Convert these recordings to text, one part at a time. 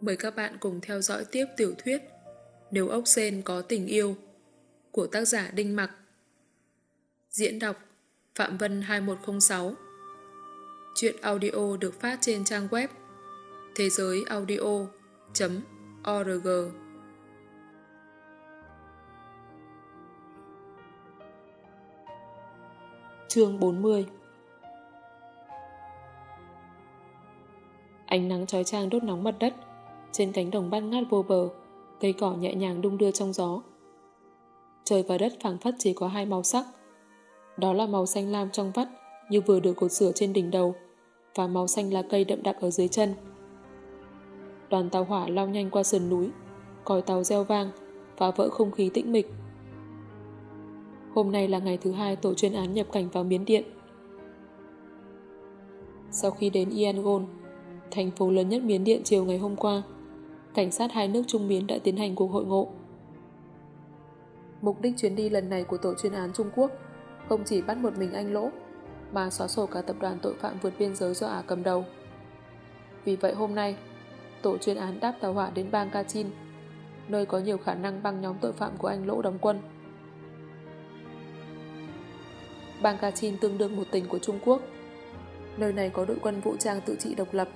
Mời các bạn cùng theo dõi tiếp tiểu thuyết Nếu ốc sen có tình yêu của tác giả Đinh Mặc. Diễn đọc Phạm Vân 2106 Chuyện audio được phát trên trang web thế giới audio.org Chương 40 Ánh nắng trói trang đốt nóng mặt đất trên cánh đồng bát ngát vô bờ, cây cỏ nhẹ nhàng đung đưa trong gió. Trời và đất phảng phất chỉ có hai màu sắc. Đó là màu xanh lam trong vắt, như vừa được cột sửa trên đỉnh đầu, và màu xanh lá cây đậm đặc ở dưới chân. Đoàn tàu hỏa lao nhanh qua sườn núi, còi tàu reo vang, phá vỡ không khí tĩnh mịch. Hôm nay là ngày thứ hai tổ chuyên án nhập cảnh vào Miến Điện. Sau khi đến Yangon, thành phố lớn nhất Miến Điện chiều ngày hôm qua cảnh sát hai nước Trung Miến đã tiến hành cuộc hội ngộ. Mục đích chuyến đi lần này của tổ chuyên án Trung Quốc không chỉ bắt một mình anh Lỗ, mà xóa sổ cả tập đoàn tội phạm vượt biên giới do Ả cầm đầu. Vì vậy hôm nay, tổ chuyên án đáp tàu hỏa đến bang Kachin, nơi có nhiều khả năng băng nhóm tội phạm của anh Lỗ đóng quân. Bang Kachin tương đương một tỉnh của Trung Quốc. Nơi này có đội quân vũ trang tự trị độc lập.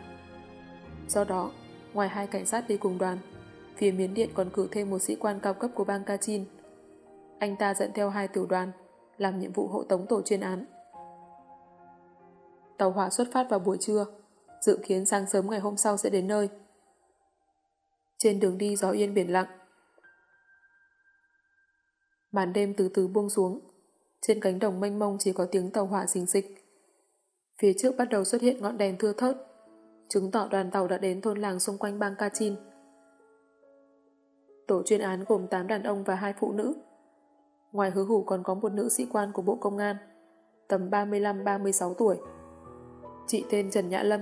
Do đó, Ngoài hai cảnh sát đi cùng đoàn, phía Miến Điện còn cử thêm một sĩ quan cao cấp của bang Kachin. Anh ta dẫn theo hai tiểu đoàn, làm nhiệm vụ hộ tống tổ chuyên án. Tàu hỏa xuất phát vào buổi trưa, dự kiến sáng sớm ngày hôm sau sẽ đến nơi. Trên đường đi gió yên biển lặng. Màn đêm từ từ buông xuống, trên cánh đồng mênh mông chỉ có tiếng tàu hỏa xình xịch. Phía trước bắt đầu xuất hiện ngọn đèn thưa thớt, chứng tỏ đoàn tàu đã đến thôn làng xung quanh bang Kachin. Tổ chuyên án gồm 8 đàn ông và hai phụ nữ. Ngoài hứa hủ còn có một nữ sĩ quan của Bộ Công an, tầm 35-36 tuổi. Chị tên Trần Nhã Lâm,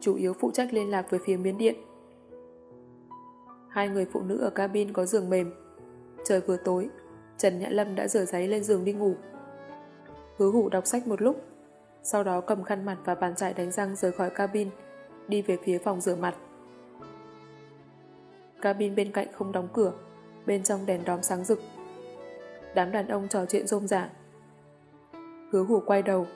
chủ yếu phụ trách liên lạc với phía miến điện. Hai người phụ nữ ở cabin có giường mềm. Trời vừa tối, Trần Nhã Lâm đã rửa giấy lên giường đi ngủ. Hứa hủ đọc sách một lúc, sau đó cầm khăn mặt và bàn chải đánh răng rời khỏi cabin, đi về phía phòng rửa mặt. Cabin bên cạnh không đóng cửa, bên trong đèn đóm sáng rực. Đám đàn ông trò chuyện rôm rả. Hứa hủ quay đầu,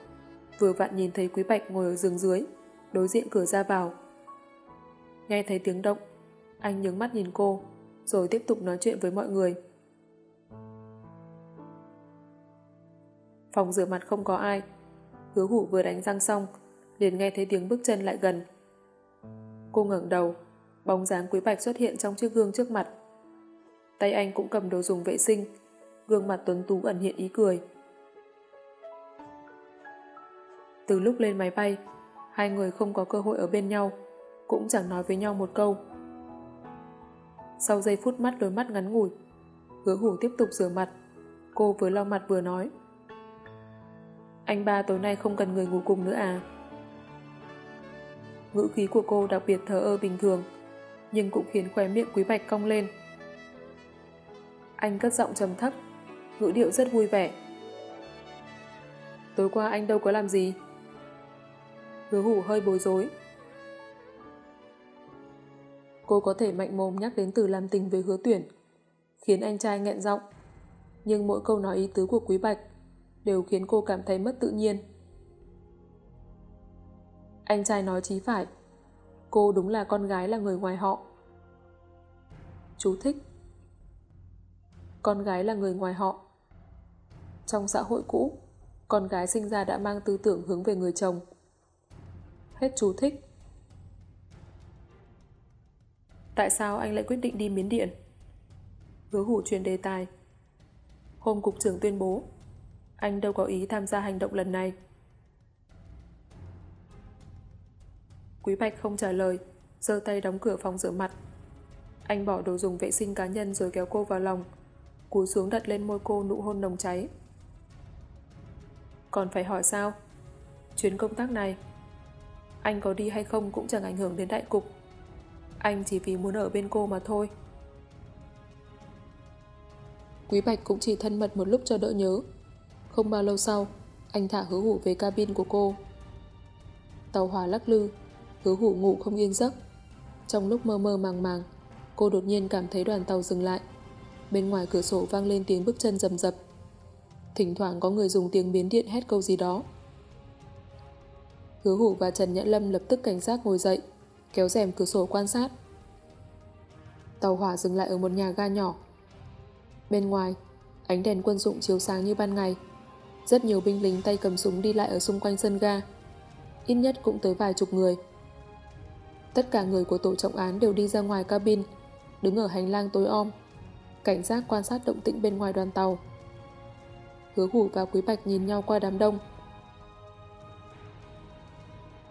vừa vặn nhìn thấy Quý Bạch ngồi ở giường dưới, đối diện cửa ra vào. Nghe thấy tiếng động, anh nhướng mắt nhìn cô, rồi tiếp tục nói chuyện với mọi người. Phòng rửa mặt không có ai. Hứa hủ vừa đánh răng xong, liền nghe thấy tiếng bước chân lại gần. Cô ngẩng đầu, bóng dáng Quý Bạch xuất hiện trong chiếc gương trước mặt. Tay anh cũng cầm đồ dùng vệ sinh, gương mặt tuấn tú ẩn hiện ý cười. Từ lúc lên máy bay, hai người không có cơ hội ở bên nhau, cũng chẳng nói với nhau một câu. Sau giây phút mắt đôi mắt ngắn ngủi, hứa hủ tiếp tục rửa mặt, cô vừa lau mặt vừa nói. Anh ba tối nay không cần người ngủ cùng nữa à? Ngữ khí của cô đặc biệt thờ ơ bình thường, nhưng cũng khiến khóe miệng Quý Bạch cong lên. Anh cất giọng trầm thấp, ngữ điệu rất vui vẻ. Tối qua anh đâu có làm gì? Hứa hủ hơi bối rối. Cô có thể mạnh mồm nhắc đến từ làm tình với hứa tuyển, khiến anh trai nghẹn giọng. Nhưng mỗi câu nói ý tứ của Quý Bạch đều khiến cô cảm thấy mất tự nhiên. Anh trai nói chí phải. Cô đúng là con gái là người ngoài họ. Chú thích. Con gái là người ngoài họ. Trong xã hội cũ, con gái sinh ra đã mang tư tưởng hướng về người chồng. Hết chú thích. Tại sao anh lại quyết định đi miến điện? Hứa hủ truyền đề tài. Hôm cục trưởng tuyên bố, anh đâu có ý tham gia hành động lần này. Quý Bạch không trả lời, giơ tay đóng cửa phòng rửa mặt. Anh bỏ đồ dùng vệ sinh cá nhân rồi kéo cô vào lòng, cúi xuống đặt lên môi cô nụ hôn nồng cháy. Còn phải hỏi sao? Chuyến công tác này, anh có đi hay không cũng chẳng ảnh hưởng đến đại cục. Anh chỉ vì muốn ở bên cô mà thôi. Quý Bạch cũng chỉ thân mật một lúc cho đỡ nhớ. Không bao lâu sau, anh thả hứa hủ về cabin của cô. Tàu hỏa lắc lư, hứa hủ ngủ không yên giấc. Trong lúc mơ mơ màng màng, cô đột nhiên cảm thấy đoàn tàu dừng lại. Bên ngoài cửa sổ vang lên tiếng bước chân rầm rập. Thỉnh thoảng có người dùng tiếng biến điện hét câu gì đó. Hứa hủ và Trần Nhã Lâm lập tức cảnh giác ngồi dậy, kéo rèm cửa sổ quan sát. Tàu hỏa dừng lại ở một nhà ga nhỏ. Bên ngoài, ánh đèn quân dụng chiếu sáng như ban ngày. Rất nhiều binh lính tay cầm súng đi lại ở xung quanh sân ga. Ít nhất cũng tới vài chục người. Tất cả người của tổ trọng án đều đi ra ngoài cabin, đứng ở hành lang tối om, cảnh giác quan sát động tĩnh bên ngoài đoàn tàu. Hứa hủ và Quý Bạch nhìn nhau qua đám đông.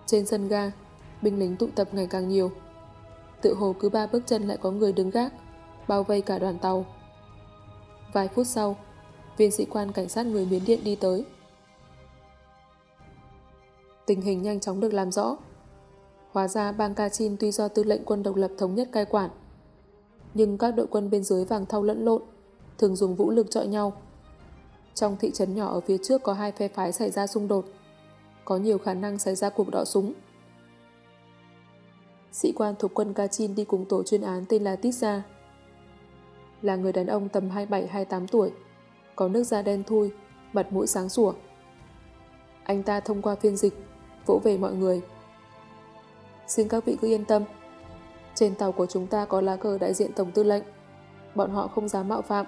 Trên sân ga, binh lính tụ tập ngày càng nhiều. Tự hồ cứ ba bước chân lại có người đứng gác, bao vây cả đoàn tàu. Vài phút sau, viên sĩ quan cảnh sát người Miến Điện đi tới. Tình hình nhanh chóng được làm rõ. Hóa ra bang Kachin tuy do tư lệnh quân độc lập thống nhất cai quản, nhưng các đội quân bên dưới vàng thau lẫn lộn, thường dùng vũ lực trọi nhau. Trong thị trấn nhỏ ở phía trước có hai phe phái xảy ra xung đột, có nhiều khả năng xảy ra cuộc đọ súng. Sĩ quan thuộc quân Kachin đi cùng tổ chuyên án tên là Tisa. Là người đàn ông tầm 27-28 tuổi, có nước da đen thui, mặt mũi sáng sủa. Anh ta thông qua phiên dịch, vỗ về mọi người. Xin các vị cứ yên tâm. Trên tàu của chúng ta có lá cờ đại diện Tổng tư lệnh. Bọn họ không dám mạo phạm.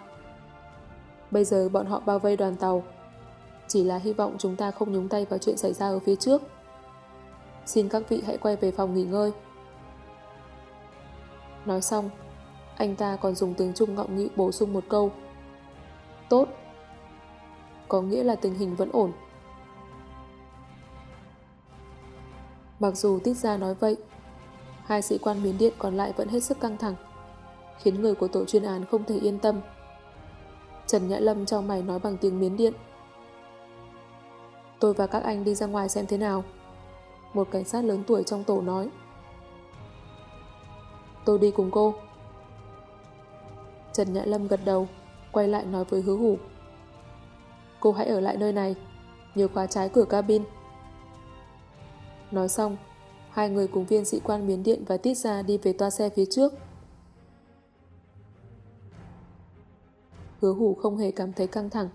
Bây giờ bọn họ bao vây đoàn tàu. Chỉ là hy vọng chúng ta không nhúng tay vào chuyện xảy ra ở phía trước. Xin các vị hãy quay về phòng nghỉ ngơi. Nói xong, anh ta còn dùng tiếng Trung ngọng nghị bổ sung một câu. Tốt. Có nghĩa là tình hình vẫn ổn. Mặc dù Tích Gia nói vậy, hai sĩ quan miến điện còn lại vẫn hết sức căng thẳng, khiến người của tổ chuyên án không thể yên tâm. Trần Nhã Lâm cho mày nói bằng tiếng miến điện. Tôi và các anh đi ra ngoài xem thế nào. Một cảnh sát lớn tuổi trong tổ nói. Tôi đi cùng cô. Trần Nhã Lâm gật đầu, quay lại nói với hứa hủ. Cô hãy ở lại nơi này, nhớ khóa trái cửa cabin. Nói xong, hai người cùng viên sĩ quan miến điện và tít ra đi về toa xe phía trước. Hứa hủ không hề cảm thấy căng thẳng.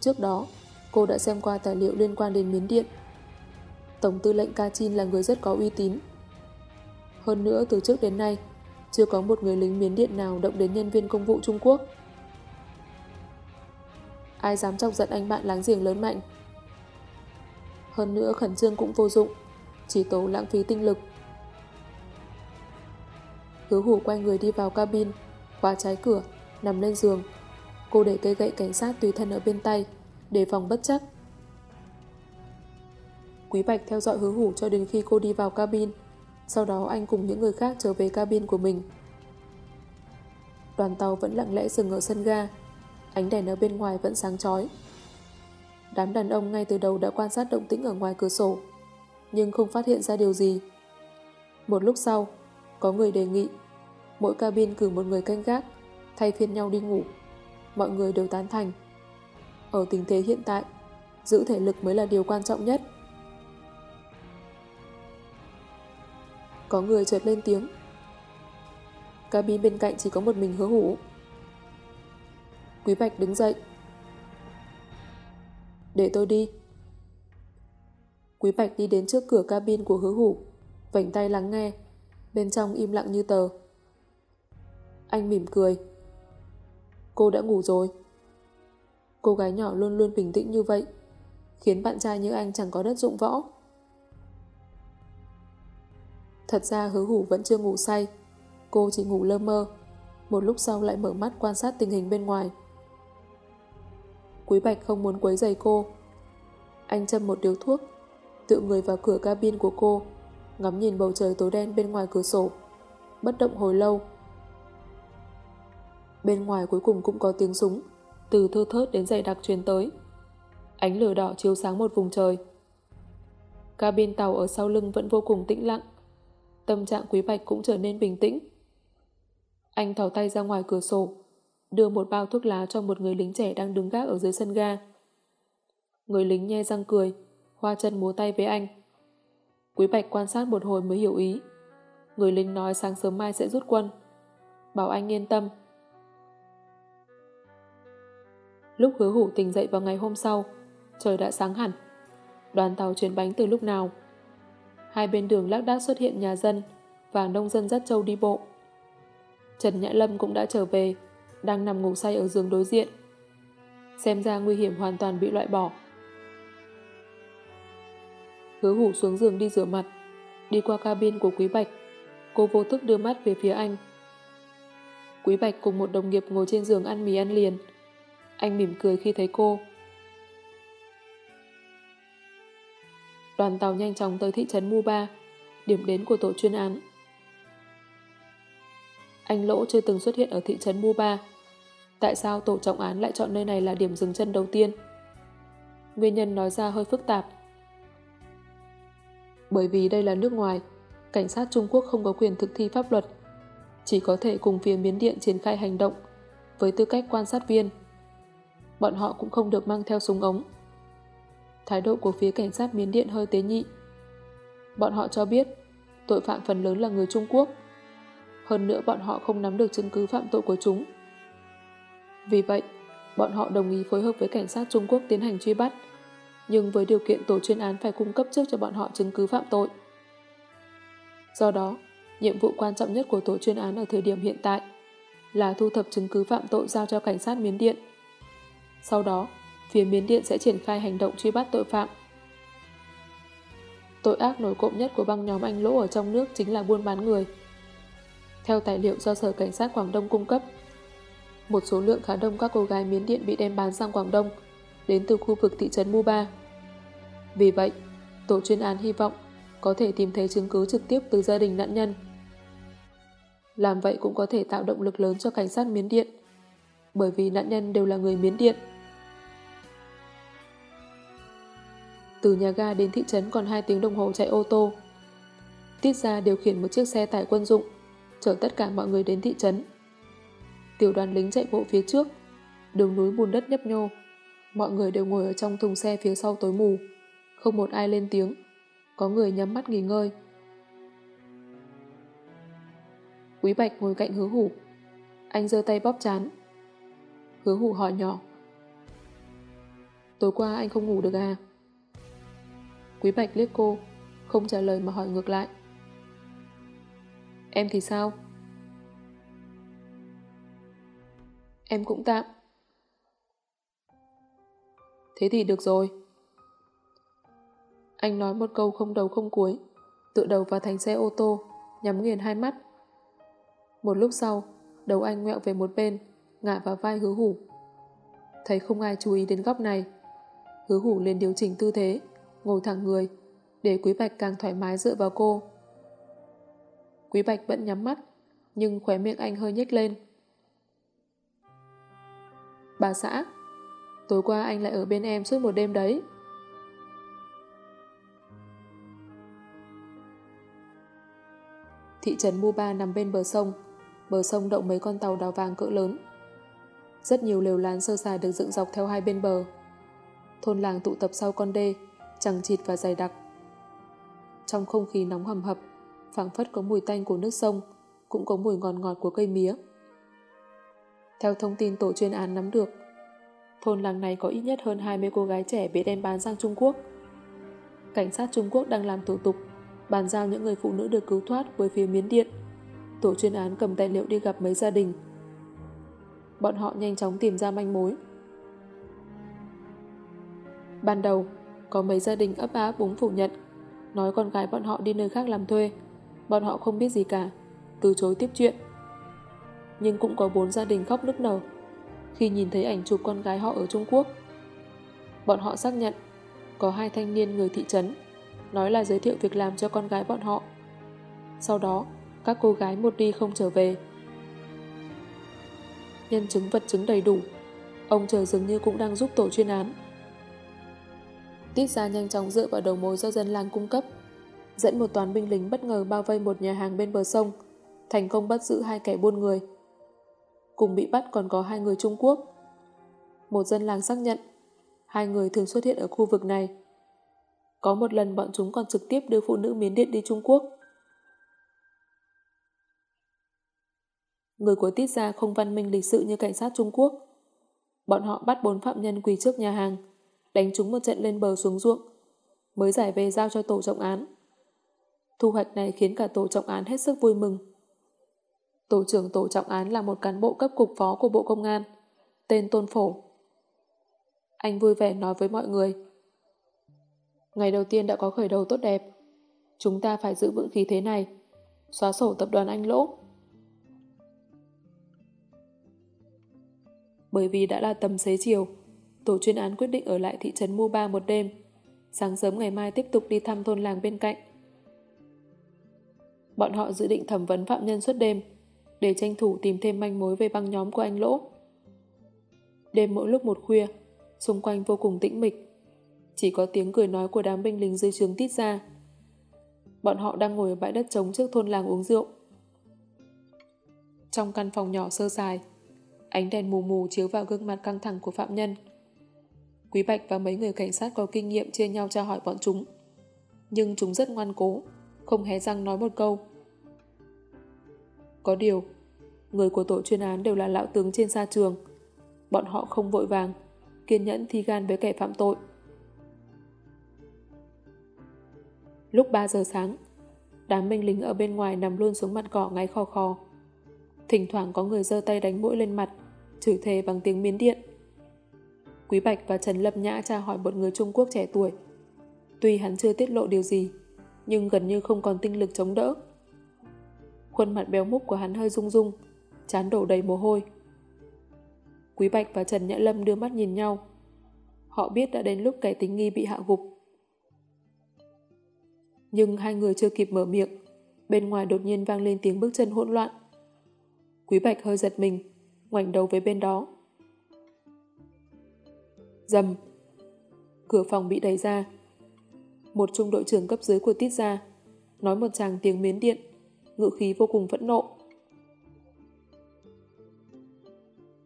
Trước đó, cô đã xem qua tài liệu liên quan đến miến điện. Tổng tư lệnh Kachin là người rất có uy tín. Hơn nữa, từ trước đến nay, chưa có một người lính miến điện nào động đến nhân viên công vụ Trung Quốc. Ai dám chọc giận anh bạn láng giềng lớn mạnh hơn nữa khẩn trương cũng vô dụng, chỉ tố lãng phí tinh lực. Hứa hủ quay người đi vào cabin, khóa trái cửa, nằm lên giường. Cô để cây gậy cảnh sát tùy thân ở bên tay, để phòng bất chắc. Quý Bạch theo dõi hứa hủ cho đến khi cô đi vào cabin, sau đó anh cùng những người khác trở về cabin của mình. Đoàn tàu vẫn lặng lẽ dừng ở sân ga, ánh đèn ở bên ngoài vẫn sáng chói. Đám đàn ông ngay từ đầu đã quan sát động tĩnh ở ngoài cửa sổ, nhưng không phát hiện ra điều gì. Một lúc sau, có người đề nghị mỗi cabin cử một người canh gác, thay phiên nhau đi ngủ. Mọi người đều tán thành. Ở tình thế hiện tại, giữ thể lực mới là điều quan trọng nhất. Có người chợt lên tiếng. Cabin bên cạnh chỉ có một mình hứa hủ. Quý Bạch đứng dậy, để tôi đi. Quý Bạch đi đến trước cửa cabin của hứa hủ, vảnh tay lắng nghe, bên trong im lặng như tờ. Anh mỉm cười. Cô đã ngủ rồi. Cô gái nhỏ luôn luôn bình tĩnh như vậy, khiến bạn trai như anh chẳng có đất dụng võ. Thật ra hứa hủ vẫn chưa ngủ say, cô chỉ ngủ lơ mơ, một lúc sau lại mở mắt quan sát tình hình bên ngoài. Quý Bạch không muốn quấy giày cô. Anh châm một điếu thuốc, tự người vào cửa cabin của cô, ngắm nhìn bầu trời tối đen bên ngoài cửa sổ, bất động hồi lâu. Bên ngoài cuối cùng cũng có tiếng súng, từ thơ thớt đến dày đặc truyền tới. Ánh lửa đỏ chiếu sáng một vùng trời. Cabin tàu ở sau lưng vẫn vô cùng tĩnh lặng. Tâm trạng Quý Bạch cũng trở nên bình tĩnh. Anh thỏ tay ra ngoài cửa sổ, đưa một bao thuốc lá cho một người lính trẻ đang đứng gác ở dưới sân ga. Người lính nhe răng cười, hoa chân múa tay với anh. Quý Bạch quan sát một hồi mới hiểu ý. Người lính nói sáng sớm mai sẽ rút quân. Bảo anh yên tâm. Lúc hứa hủ tỉnh dậy vào ngày hôm sau, trời đã sáng hẳn. Đoàn tàu chuyển bánh từ lúc nào? Hai bên đường lác đác xuất hiện nhà dân và nông dân dắt trâu đi bộ. Trần Nhã Lâm cũng đã trở về, đang nằm ngủ say ở giường đối diện. Xem ra nguy hiểm hoàn toàn bị loại bỏ. Hứa hủ xuống giường đi rửa mặt, đi qua cabin của Quý Bạch. Cô vô thức đưa mắt về phía anh. Quý Bạch cùng một đồng nghiệp ngồi trên giường ăn mì ăn liền. Anh mỉm cười khi thấy cô. Đoàn tàu nhanh chóng tới thị trấn Muba, điểm đến của tổ chuyên án. Anh Lỗ chưa từng xuất hiện ở thị trấn Muba. Tại sao tổ trọng án lại chọn nơi này là điểm dừng chân đầu tiên? Nguyên nhân nói ra hơi phức tạp. Bởi vì đây là nước ngoài, cảnh sát Trung Quốc không có quyền thực thi pháp luật, chỉ có thể cùng phía Miến Điện triển khai hành động với tư cách quan sát viên. Bọn họ cũng không được mang theo súng ống. Thái độ của phía cảnh sát Miến Điện hơi tế nhị. Bọn họ cho biết tội phạm phần lớn là người Trung Quốc. Hơn nữa bọn họ không nắm được chứng cứ phạm tội của chúng. Vì vậy, bọn họ đồng ý phối hợp với cảnh sát Trung Quốc tiến hành truy bắt, nhưng với điều kiện tổ chuyên án phải cung cấp trước cho bọn họ chứng cứ phạm tội. Do đó, nhiệm vụ quan trọng nhất của tổ chuyên án ở thời điểm hiện tại là thu thập chứng cứ phạm tội giao cho cảnh sát Miến Điện. Sau đó, phía Miến Điện sẽ triển khai hành động truy bắt tội phạm. Tội ác nổi cộng nhất của băng nhóm anh Lỗ ở trong nước chính là buôn bán người. Theo tài liệu do Sở Cảnh sát Quảng Đông cung cấp, một số lượng khá đông các cô gái Miến Điện bị đem bán sang Quảng Đông đến từ khu vực thị trấn Muba. Vì vậy, tổ chuyên án hy vọng có thể tìm thấy chứng cứ trực tiếp từ gia đình nạn nhân. Làm vậy cũng có thể tạo động lực lớn cho cảnh sát Miến Điện, bởi vì nạn nhân đều là người Miến Điện. Từ nhà ga đến thị trấn còn 2 tiếng đồng hồ chạy ô tô. Tiết ra điều khiển một chiếc xe tải quân dụng, chở tất cả mọi người đến thị trấn. Tiểu đoàn lính chạy bộ phía trước, đường núi bùn đất nhấp nhô. Mọi người đều ngồi ở trong thùng xe phía sau tối mù, không một ai lên tiếng. Có người nhắm mắt nghỉ ngơi. Quý Bạch ngồi cạnh hứa hủ. Anh giơ tay bóp chán. Hứa hủ hỏi nhỏ. Tối qua anh không ngủ được à? Quý Bạch liếc cô, không trả lời mà hỏi ngược lại. Em thì sao? Em cũng tạm. Thế thì được rồi. Anh nói một câu không đầu không cuối, tựa đầu vào thành xe ô tô, nhắm nghiền hai mắt. Một lúc sau, đầu anh ngẹo về một bên, ngả vào vai hứa hủ. Thấy không ai chú ý đến góc này, hứa hủ liền điều chỉnh tư thế, ngồi thẳng người, để Quý Bạch càng thoải mái dựa vào cô. Quý Bạch vẫn nhắm mắt, nhưng khóe miệng anh hơi nhếch lên. Bà xã, tối qua anh lại ở bên em suốt một đêm đấy. Thị trấn Muba nằm bên bờ sông, bờ sông đậu mấy con tàu đào vàng cỡ lớn. Rất nhiều lều lán sơ sài được dựng dọc theo hai bên bờ. Thôn làng tụ tập sau con đê, chẳng chịt và dày đặc. Trong không khí nóng hầm hập, phảng phất có mùi tanh của nước sông, cũng có mùi ngọt ngọt của cây mía. Theo thông tin tổ chuyên án nắm được, thôn làng này có ít nhất hơn 20 cô gái trẻ bị đem bán sang Trung Quốc. Cảnh sát Trung Quốc đang làm thủ tục, bàn giao những người phụ nữ được cứu thoát với phía Miến Điện. Tổ chuyên án cầm tài liệu đi gặp mấy gia đình. Bọn họ nhanh chóng tìm ra manh mối. Ban đầu, có mấy gia đình ấp á búng phủ nhận, nói con gái bọn họ đi nơi khác làm thuê. Bọn họ không biết gì cả, từ chối tiếp chuyện. Nhưng cũng có bốn gia đình khóc nức nở khi nhìn thấy ảnh chụp con gái họ ở Trung Quốc. Bọn họ xác nhận có hai thanh niên người thị trấn nói là giới thiệu việc làm cho con gái bọn họ. Sau đó, các cô gái một đi không trở về. Nhân chứng vật chứng đầy đủ, ông trời dường như cũng đang giúp tổ chuyên án. Tiết ra nhanh chóng dựa vào đầu mối do dân làng cung cấp, dẫn một toán binh lính bất ngờ bao vây một nhà hàng bên bờ sông, thành công bắt giữ hai kẻ buôn người. Cùng bị bắt còn có hai người Trung Quốc. Một dân làng xác nhận, hai người thường xuất hiện ở khu vực này. Có một lần bọn chúng còn trực tiếp đưa phụ nữ miến điện đi Trung Quốc. Người của Tít gia không văn minh lịch sự như cảnh sát Trung Quốc. Bọn họ bắt bốn phạm nhân quỳ trước nhà hàng, đánh chúng một trận lên bờ xuống ruộng, mới giải về giao cho tổ trọng án. Thu hoạch này khiến cả tổ trọng án hết sức vui mừng. Tổ trưởng tổ trọng án là một cán bộ cấp cục phó của Bộ Công an, tên Tôn Phổ. Anh vui vẻ nói với mọi người. Ngày đầu tiên đã có khởi đầu tốt đẹp. Chúng ta phải giữ vững khí thế này, xóa sổ tập đoàn Anh lỗ. Bởi vì đã là tầm xế chiều, tổ chuyên án quyết định ở lại thị trấn Mu Ba một đêm. Sáng sớm ngày mai tiếp tục đi thăm thôn làng bên cạnh. Bọn họ dự định thẩm vấn phạm nhân suốt đêm để tranh thủ tìm thêm manh mối về băng nhóm của anh Lỗ. Đêm mỗi lúc một khuya, xung quanh vô cùng tĩnh mịch. Chỉ có tiếng cười nói của đám binh lính dưới trường tít ra. Bọn họ đang ngồi ở bãi đất trống trước thôn làng uống rượu. Trong căn phòng nhỏ sơ sài, ánh đèn mù mù chiếu vào gương mặt căng thẳng của phạm nhân. Quý Bạch và mấy người cảnh sát có kinh nghiệm chia nhau tra hỏi bọn chúng. Nhưng chúng rất ngoan cố, không hé răng nói một câu. Có điều, người của tổ chuyên án đều là lão tướng trên xa trường. Bọn họ không vội vàng, kiên nhẫn thi gan với kẻ phạm tội. Lúc 3 giờ sáng, đám binh lính ở bên ngoài nằm luôn xuống mặt cỏ ngay kho kho. Thỉnh thoảng có người giơ tay đánh mũi lên mặt, chửi thề bằng tiếng miến điện. Quý Bạch và Trần Lâm Nhã tra hỏi một người Trung Quốc trẻ tuổi. Tuy hắn chưa tiết lộ điều gì, nhưng gần như không còn tinh lực chống đỡ. Khuôn mặt béo múc của hắn hơi rung rung, chán đổ đầy mồ hôi. Quý Bạch và Trần Nhã Lâm đưa mắt nhìn nhau. Họ biết đã đến lúc kẻ tính nghi bị hạ gục. Nhưng hai người chưa kịp mở miệng, bên ngoài đột nhiên vang lên tiếng bước chân hỗn loạn. Quý Bạch hơi giật mình, ngoảnh đầu với bên đó. Dầm. Cửa phòng bị đẩy ra. Một trung đội trưởng cấp dưới của Tít ra, nói một chàng tiếng miến điện, ngự khí vô cùng phẫn nộ.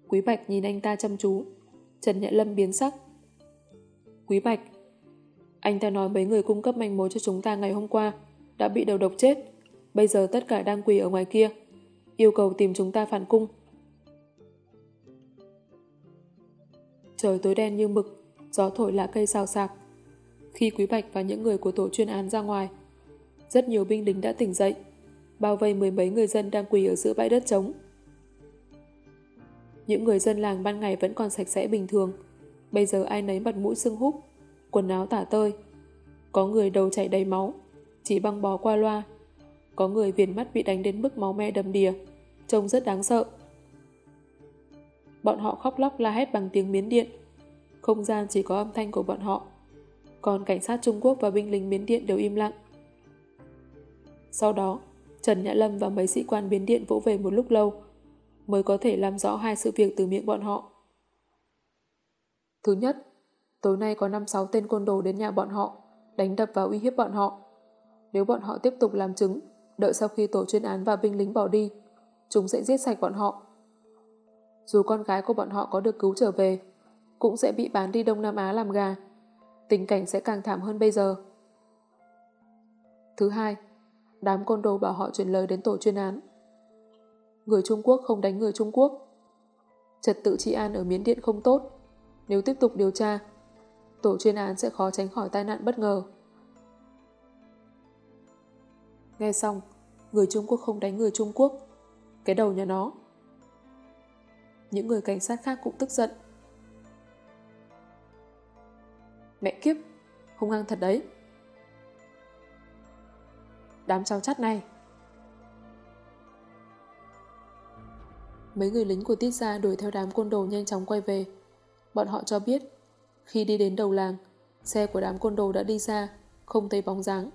Quý Bạch nhìn anh ta chăm chú, Trần Nhã Lâm biến sắc. Quý Bạch, anh ta nói mấy người cung cấp manh mối cho chúng ta ngày hôm qua đã bị đầu độc chết, bây giờ tất cả đang quỳ ở ngoài kia, yêu cầu tìm chúng ta phản cung. Trời tối đen như mực, gió thổi lá cây xào xạc. Khi Quý Bạch và những người của tổ chuyên án ra ngoài, rất nhiều binh lính đã tỉnh dậy, bao vây mười mấy người dân đang quỳ ở giữa bãi đất trống. Những người dân làng ban ngày vẫn còn sạch sẽ bình thường, bây giờ ai nấy mặt mũi sưng húp, quần áo tả tơi. Có người đầu chảy đầy máu, chỉ băng bó qua loa. Có người viền mắt bị đánh đến mức máu me đầm đìa, trông rất đáng sợ. Bọn họ khóc lóc la hét bằng tiếng miến điện. Không gian chỉ có âm thanh của bọn họ. Còn cảnh sát Trung Quốc và binh lính miến điện đều im lặng. Sau đó, Trần Nhã Lâm và mấy sĩ quan biến điện vỗ về một lúc lâu mới có thể làm rõ hai sự việc từ miệng bọn họ. Thứ nhất, tối nay có 5-6 tên côn đồ đến nhà bọn họ, đánh đập và uy hiếp bọn họ. Nếu bọn họ tiếp tục làm chứng, đợi sau khi tổ chuyên án và binh lính bỏ đi, chúng sẽ giết sạch bọn họ. Dù con gái của bọn họ có được cứu trở về, cũng sẽ bị bán đi Đông Nam Á làm gà. Tình cảnh sẽ càng thảm hơn bây giờ. Thứ hai, đám côn đồ bảo họ chuyển lời đến tổ chuyên án. Người Trung Quốc không đánh người Trung Quốc. Trật tự trị an ở Miến Điện không tốt. Nếu tiếp tục điều tra, tổ chuyên án sẽ khó tránh khỏi tai nạn bất ngờ. Nghe xong, người Trung Quốc không đánh người Trung Quốc. Cái đầu nhà nó. Những người cảnh sát khác cũng tức giận. Mẹ kiếp, hung hăng thật đấy. Đám trao chắt này. Mấy người lính của Tiết Gia đuổi theo đám côn đồ nhanh chóng quay về. Bọn họ cho biết, khi đi đến đầu làng, xe của đám côn đồ đã đi xa, không thấy bóng dáng.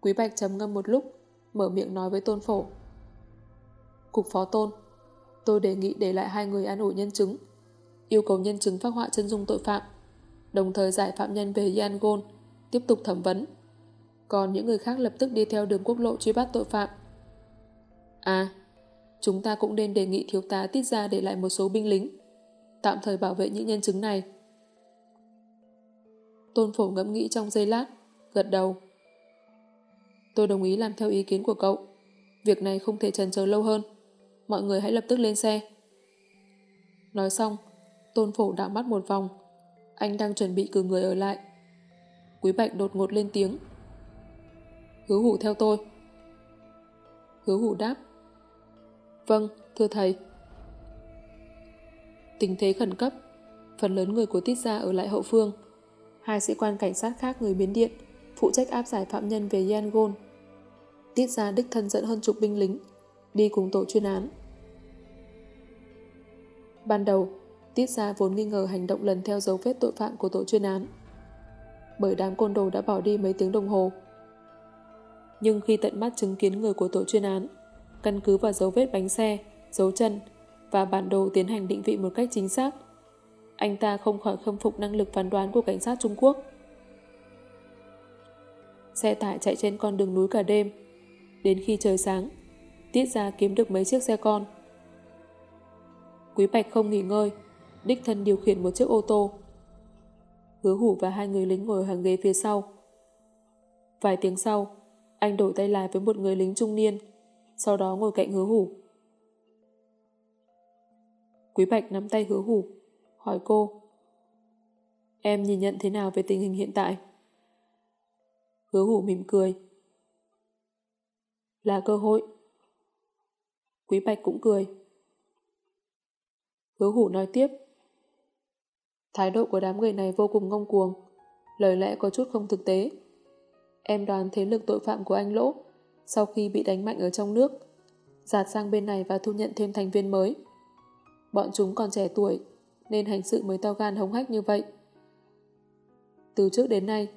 Quý Bạch trầm ngâm một lúc, mở miệng nói với Tôn Phổ. Cục Phó Tôn, tôi đề nghị để lại hai người an ủi nhân chứng, yêu cầu nhân chứng phát họa chân dung tội phạm, đồng thời giải phạm nhân về Yangon, tiếp tục thẩm vấn. Còn những người khác lập tức đi theo đường quốc lộ truy bắt tội phạm. À, chúng ta cũng nên đề nghị thiếu tá tiết ra để lại một số binh lính, tạm thời bảo vệ những nhân chứng này. Tôn phổ ngẫm nghĩ trong giây lát, gật đầu. Tôi đồng ý làm theo ý kiến của cậu. Việc này không thể trần chờ lâu hơn. Mọi người hãy lập tức lên xe. Nói xong, tôn phổ đảo mắt một vòng. Anh đang chuẩn bị cử người ở lại. Quý Bạch đột ngột lên tiếng. Hứa hủ theo tôi. Hứa hủ đáp. Vâng, thưa thầy. Tình thế khẩn cấp, phần lớn người của tiết gia ở lại hậu phương. Hai sĩ quan cảnh sát khác người biến điện, phụ trách áp giải phạm nhân về Yangon. Tiết gia đích thân dẫn hơn chục binh lính, đi cùng tổ chuyên án. Ban đầu, Tiết gia vốn nghi ngờ hành động lần theo dấu vết tội phạm của tổ chuyên án. Bởi đám côn đồ đã bỏ đi mấy tiếng đồng hồ. Nhưng khi tận mắt chứng kiến người của tổ chuyên án, căn cứ vào dấu vết bánh xe, dấu chân và bản đồ tiến hành định vị một cách chính xác, anh ta không khỏi khâm phục năng lực phán đoán của cảnh sát Trung Quốc. Xe tải chạy trên con đường núi cả đêm. Đến khi trời sáng, Tiết ra kiếm được mấy chiếc xe con. Quý Bạch không nghỉ ngơi, đích thân điều khiển một chiếc ô tô. Hứa hủ và hai người lính ngồi hàng ghế phía sau. Vài tiếng sau, anh đổi tay lái với một người lính trung niên, sau đó ngồi cạnh hứa hủ. Quý Bạch nắm tay hứa hủ, hỏi cô. Em nhìn nhận thế nào về tình hình hiện tại? Hứa hủ mỉm cười. Là cơ hội. Quý Bạch cũng cười. Hứa hủ nói tiếp. Thái độ của đám người này vô cùng ngông cuồng, lời lẽ có chút không thực tế. Em đoán thế lực tội phạm của anh Lỗ sau khi bị đánh mạnh ở trong nước, giạt sang bên này và thu nhận thêm thành viên mới. Bọn chúng còn trẻ tuổi, nên hành sự mới to gan hống hách như vậy. Từ trước đến nay,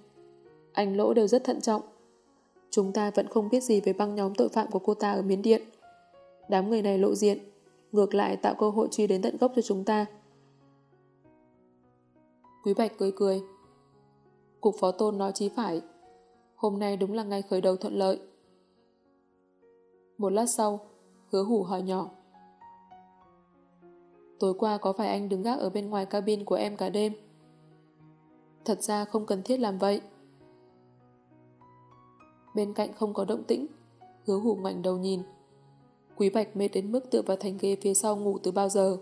anh Lỗ đều rất thận trọng. Chúng ta vẫn không biết gì về băng nhóm tội phạm của cô ta ở Miến Điện. Đám người này lộ diện, ngược lại tạo cơ hội truy đến tận gốc cho chúng ta. Quý Bạch cười cười. Cục phó tôn nói chí phải. Hôm nay đúng là ngày khởi đầu thuận lợi. Một lát sau, hứa hủ hỏi nhỏ. Tối qua có phải anh đứng gác ở bên ngoài cabin của em cả đêm? Thật ra không cần thiết làm vậy. Bên cạnh không có động tĩnh, hứa hủ ngoảnh đầu nhìn. Quý Bạch mệt đến mức tựa vào thành ghế phía sau ngủ từ bao giờ.